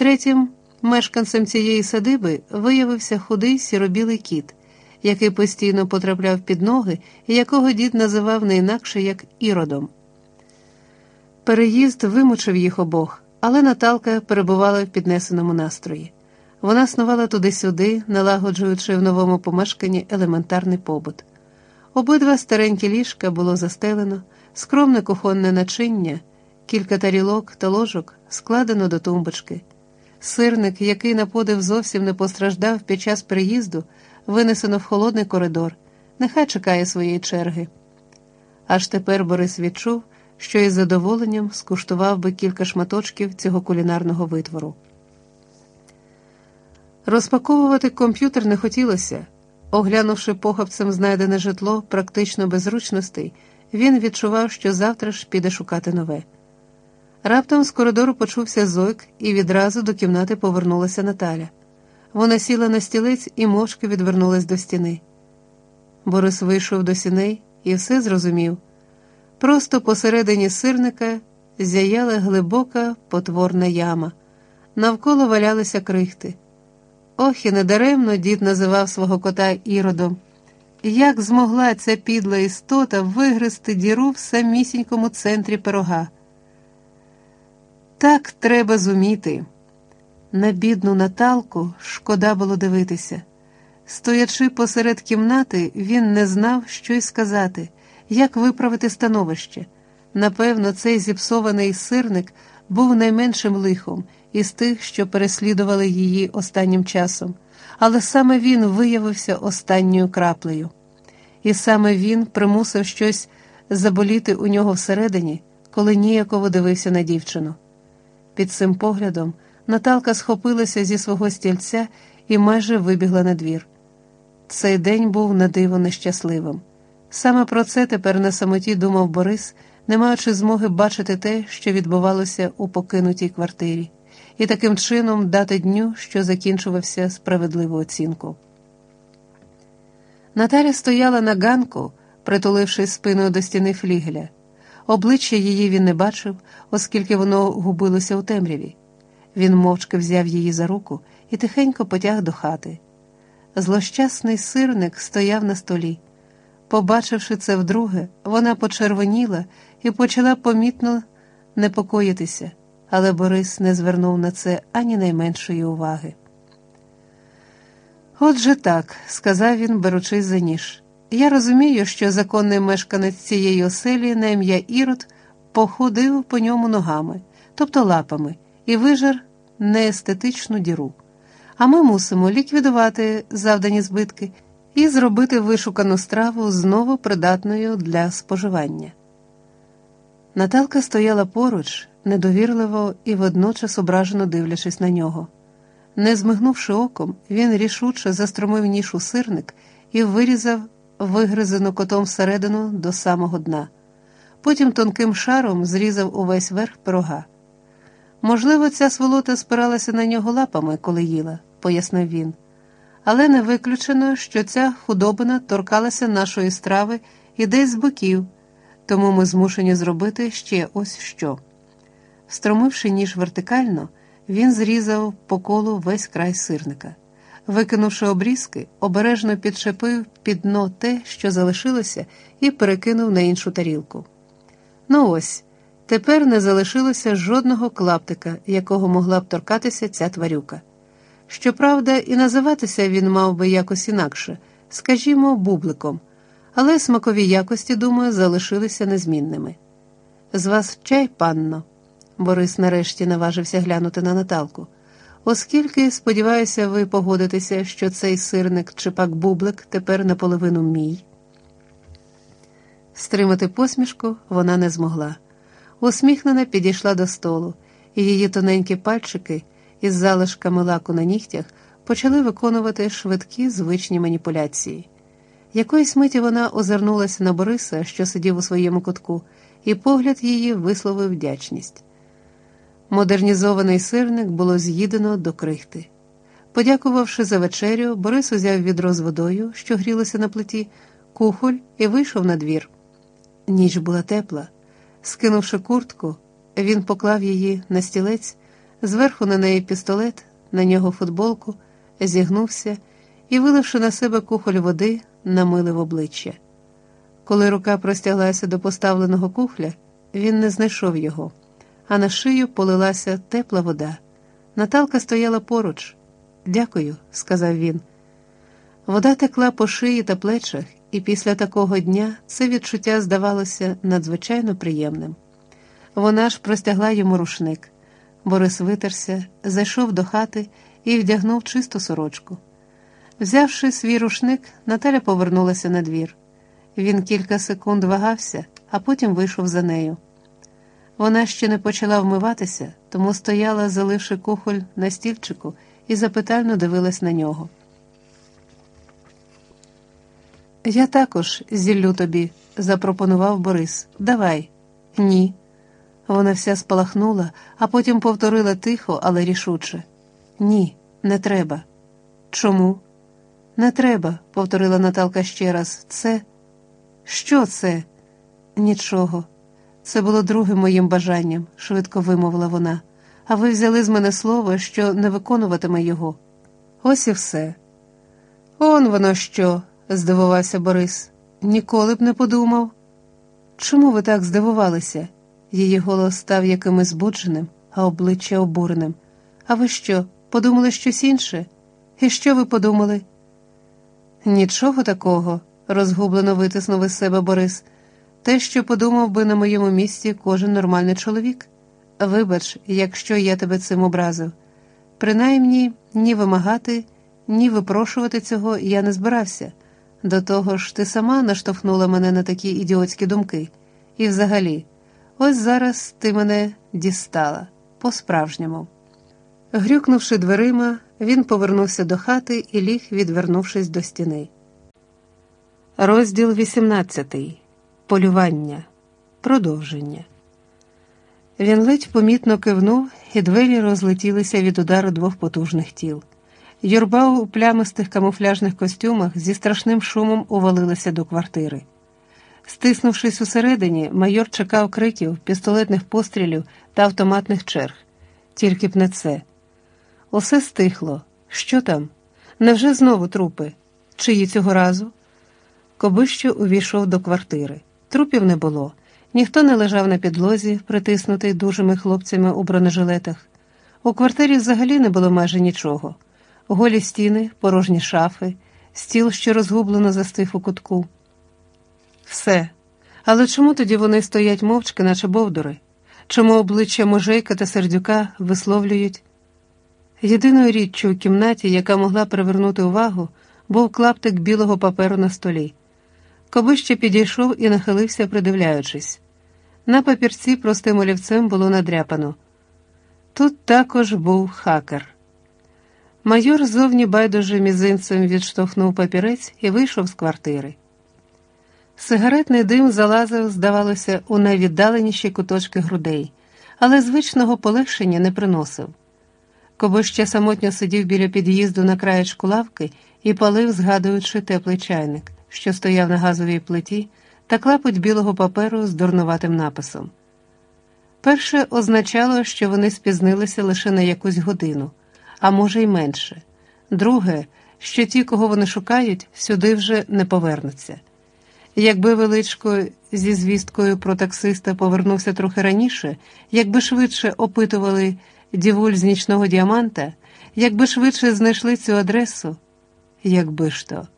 Третім мешканцем цієї садиби виявився худий сіробілий кіт, який постійно потрапляв під ноги і якого дід називав не інакше як іродом. Переїзд вимучив їх обох, але Наталка перебувала в піднесеному настрої. Вона снувала туди-сюди, налагоджуючи в новому помешканні елементарний побут. Обидва старенькі ліжка було застелено, скромне кухонне начиння, кілька тарілок та ложок складено до тумбочки. Сирник, який на подив зовсім не постраждав під час приїзду, винесено в холодний коридор, нехай чекає своєї черги. Аж тепер Борис відчув, що із задоволенням скуштував би кілька шматочків цього кулінарного витвору. Розпаковувати комп'ютер не хотілося. Оглянувши похапцем знайдене житло практично без зручностей, він відчував, що завтра ж піде шукати нове. Раптом з коридору почувся зойк, і відразу до кімнати повернулася Наталя. Вона сіла на стілець і мовчки відвернулась до стіни. Борис вийшов до сіней і все зрозумів. Просто посередині сирника зяяла глибока потворна яма, навколо валялися крихти. Ох, і недаремно дід називав свого кота іродом. Як змогла ця підла істота вигризти діру в самісінькому центрі пирога? Так треба зуміти. На бідну Наталку шкода було дивитися. Стоячи посеред кімнати, він не знав, що й сказати, як виправити становище. Напевно, цей зіпсований сирник був найменшим лихом із тих, що переслідували її останнім часом, але саме він виявився останньою краплею. І саме він примусив щось заболіти у нього всередині, коли ніяково дивився на дівчину. Під цим поглядом Наталка схопилася зі свого стільця і майже вибігла на двір. Цей день був на диво нещасливим. Саме про це тепер на самоті думав Борис, не маючи змоги бачити те, що відбувалося у покинутій квартирі, і таким чином дати дню, що закінчувався справедливу оцінку. Наталя стояла на ганку, притулившись спиною до стіни флігеля. Обличчя її він не бачив, оскільки воно губилося у темряві. Він мовчки взяв її за руку і тихенько потяг до хати. Злощасний сирник стояв на столі. Побачивши це вдруге, вона почервоніла і почала помітно непокоїтися, але Борис не звернув на це ані найменшої уваги. Отже так, сказав він, беручись за ніж. Я розумію, що законний мешканець цієї оселі на ім'я Ірод походив по ньому ногами, тобто лапами, і вижер неестетичну діру. А ми мусимо ліквідувати завдані збитки і зробити вишукану страву знову придатною для споживання. Наталка стояла поруч, недовірливо і водночас ображено дивлячись на нього. Не змигнувши оком, він рішуче застромив ніж у сирник і вирізав вигризену котом всередину до самого дна. Потім тонким шаром зрізав увесь верх пирога. Можливо, ця сволота спиралася на нього лапами, коли їла, пояснив він, але не виключено, що ця худобина торкалася нашої страви і десь з боків, тому ми змушені зробити ще ось що. Стромивши ніж вертикально, він зрізав по колу весь край сирника. Викинувши обрізки, обережно підшепив під дно те, що залишилося, і перекинув на іншу тарілку. Ну ось, тепер не залишилося жодного клаптика, якого могла б торкатися ця тварюка. Щоправда, і називатися він мав би якось інакше, скажімо, бубликом, але смакові якості, думаю, залишилися незмінними. З вас чай, панно? Борис нарешті наважився глянути на Наталку. Оскільки, сподіваюся, ви погодитеся, що цей сирник чи пак бублик тепер наполовину мій. Стримати посмішку вона не змогла. Усміхнена підійшла до столу, і її тоненькі пальчики із залишками лаку на нігтях почали виконувати швидкі звичні маніпуляції. Якоїсь миті вона озирнулася на Бориса, що сидів у своєму кутку, і погляд її висловив вдячність. Модернізований сирник було з'їдено до крихти. Подякувавши за вечерю, Борис узяв відро з водою, що грілося на плиті, кухоль і вийшов на двір. Ніч була тепла. Скинувши куртку, він поклав її на стілець, зверху на неї пістолет, на нього футболку, зігнувся і, виливши на себе кухоль води, намилив обличчя. Коли рука простяглася до поставленого кухля, він не знайшов його, а на шию полилася тепла вода. Наталка стояла поруч. Дякую, сказав він. Вода текла по шиї та плечах, і після такого дня це відчуття здавалося надзвичайно приємним. Вона ж простягла йому рушник. Борис витерся, зайшов до хати і вдягнув чисту сорочку. Взявши свій рушник, Наталя повернулася на двір. Він кілька секунд вагався, а потім вийшов за нею. Вона ще не почала вмиватися, тому стояла, заливши кухоль на стільчику, і запитально дивилась на нього. Я також зіллю тобі, запропонував Борис. Давай. Ні. Вона вся спалахнула, а потім повторила тихо, але рішуче. Ні, не треба. Чому? Не треба, повторила Наталка ще раз. Це. Що це? Нічого. Це було другим моїм бажанням, швидко вимовила вона. А ви взяли з мене слово, що не виконуватиме його. Ось і все. Он воно що, здивувався Борис. Ніколи б не подумав. Чому ви так здивувалися? Її голос став якимось збудженим, а обличчя обуреним. А ви що, подумали щось інше? І що ви подумали? Нічого такого, розгублено витиснув із себе Борис. Те, що подумав би на моєму місці кожен нормальний чоловік. Вибач, якщо я тебе цим образив. Принаймні, ні вимагати, ні випрошувати цього я не збирався. До того ж, ти сама наштовхнула мене на такі ідіотські думки. І взагалі, ось зараз ти мене дістала по-справжньому. Грюкнувши дверима, він повернувся до хати і ліг, відвернувшись до стіни. Розділ 18. Полювання. Продовження. Він ледь помітно кивнув, і двері розлетілися від удару двох потужних тіл. Юрба у плямистих камуфляжних костюмах зі страшним шумом увалилася до квартири. Стиснувшись усередині, майор чекав криків, пістолетних пострілів та автоматних черг. Тільки б не це. Усе стихло. Що там? Невже знову трупи? Чиї цього разу? Кобищо увійшов до квартири. Трупів не було. Ніхто не лежав на підлозі, притиснутий дужими хлопцями у бронежилетах. У квартирі взагалі не було майже нічого. Голі стіни, порожні шафи, стіл, що розгублено застиг у кутку. Все. Але чому тоді вони стоять мовчки, наче бовдури? Чому обличчя Можейка та сердюка висловлюють? Єдиною річчю у кімнаті, яка могла привернути увагу, був клаптик білого паперу на столі. Кобище підійшов і нахилився, придивляючись. На папірці простим олівцем було надряпано. Тут також був хакер. Майор зовні байдуже мізинцем відштовхнув папірець і вийшов з квартири. Сигаретний дим залазив, здавалося, у найвіддаленіші куточки грудей, але звичного полегшення не приносив. Кобище самотньо сидів біля під'їзду на краєчку лавки і палив, згадуючи теплий чайник, що стояв на газовій плиті, та клапоть білого паперу з дурнуватим написом. Перше означало, що вони спізнилися лише на якусь годину, а може й менше. Друге, що ті, кого вони шукають, сюди вже не повернуться. Якби величко зі звісткою про таксиста повернувся трохи раніше, якби швидше опитували дівуль з нічного діаманта, якби швидше знайшли цю адресу, якби ж то.